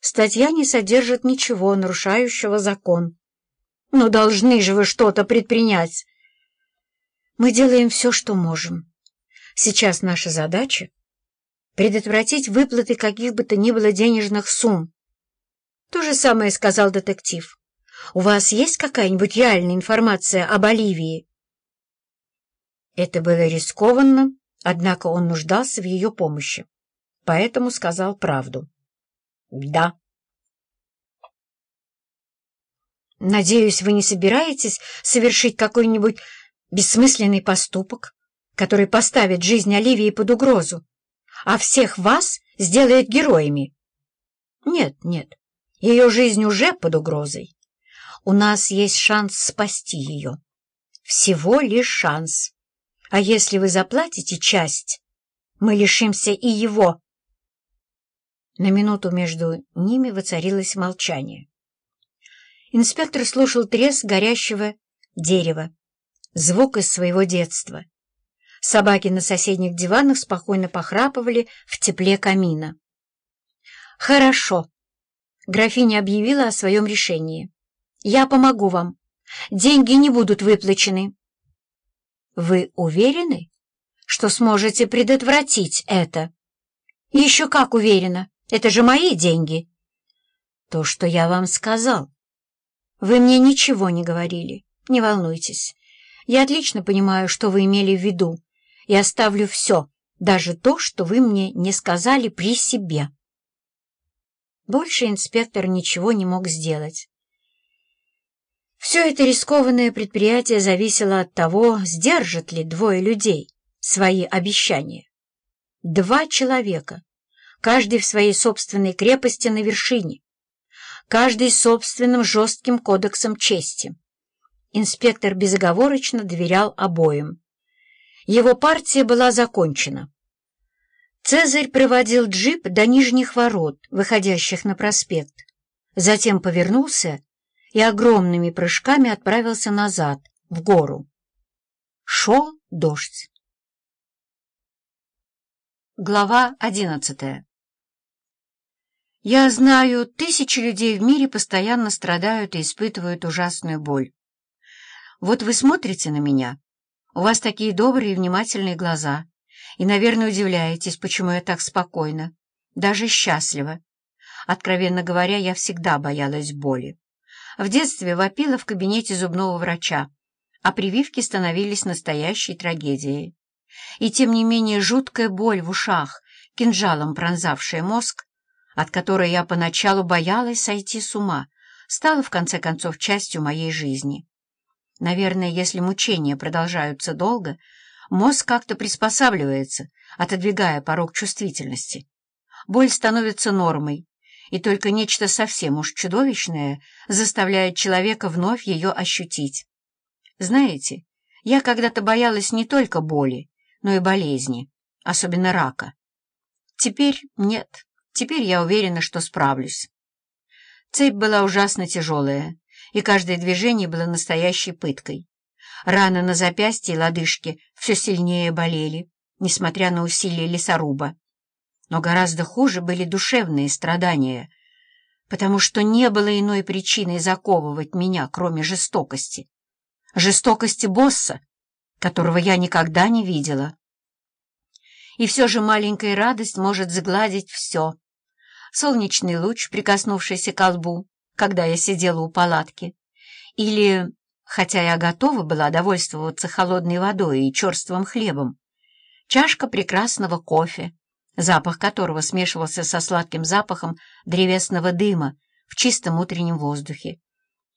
статья не содержит ничего, нарушающего закон. Но должны же вы что-то предпринять. Мы делаем все, что можем. Сейчас наша задача — предотвратить выплаты каких бы то ни было денежных сумм. То же самое сказал детектив. У вас есть какая-нибудь реальная информация об Оливии? Это было рискованно, однако он нуждался в ее помощи, поэтому сказал правду. «Да». «Надеюсь, вы не собираетесь совершить какой-нибудь бессмысленный поступок, который поставит жизнь Оливии под угрозу, а всех вас сделает героями?» «Нет, нет, ее жизнь уже под угрозой. У нас есть шанс спасти ее. Всего лишь шанс. А если вы заплатите часть, мы лишимся и его». На минуту между ними воцарилось молчание. Инспектор слушал треск горящего дерева, звук из своего детства. Собаки на соседних диванах спокойно похрапывали в тепле камина. «Хорошо», — графиня объявила о своем решении. «Я помогу вам. Деньги не будут выплачены». «Вы уверены, что сможете предотвратить это?» «Еще как уверена. Это же мои деньги. То, что я вам сказал. Вы мне ничего не говорили. Не волнуйтесь. Я отлично понимаю, что вы имели в виду, и оставлю все, даже то, что вы мне не сказали при себе. Больше инспектор ничего не мог сделать. Все это рискованное предприятие зависело от того, сдержат ли двое людей свои обещания. Два человека, каждый в своей собственной крепости на вершине, каждый собственным жестким кодексом чести. Инспектор безоговорочно доверял обоим. Его партия была закончена. Цезарь проводил джип до нижних ворот, выходящих на проспект, затем повернулся и огромными прыжками отправился назад, в гору. Шел дождь. Глава одиннадцатая я знаю, тысячи людей в мире постоянно страдают и испытывают ужасную боль. Вот вы смотрите на меня, у вас такие добрые и внимательные глаза, и, наверное, удивляетесь, почему я так спокойна, даже счастлива. Откровенно говоря, я всегда боялась боли. В детстве вопила в кабинете зубного врача, а прививки становились настоящей трагедией. И тем не менее жуткая боль в ушах, кинжалом пронзавшая мозг, от которой я поначалу боялась сойти с ума, стала в конце концов частью моей жизни. Наверное, если мучения продолжаются долго, мозг как-то приспосабливается, отодвигая порог чувствительности. Боль становится нормой, и только нечто совсем уж чудовищное заставляет человека вновь ее ощутить. Знаете, я когда-то боялась не только боли, но и болезни, особенно рака. Теперь нет. Теперь я уверена, что справлюсь. Цепь была ужасно тяжелая, и каждое движение было настоящей пыткой. Раны на запястье и лодыжке все сильнее болели, несмотря на усилия лесоруба. Но гораздо хуже были душевные страдания, потому что не было иной причины заковывать меня, кроме жестокости. Жестокости босса, которого я никогда не видела. И все же маленькая радость может загладить все. Солнечный луч, прикоснувшийся к лбу, когда я сидела у палатки. Или, хотя я готова была довольствоваться холодной водой и черствым хлебом, чашка прекрасного кофе, запах которого смешивался со сладким запахом древесного дыма в чистом утреннем воздухе.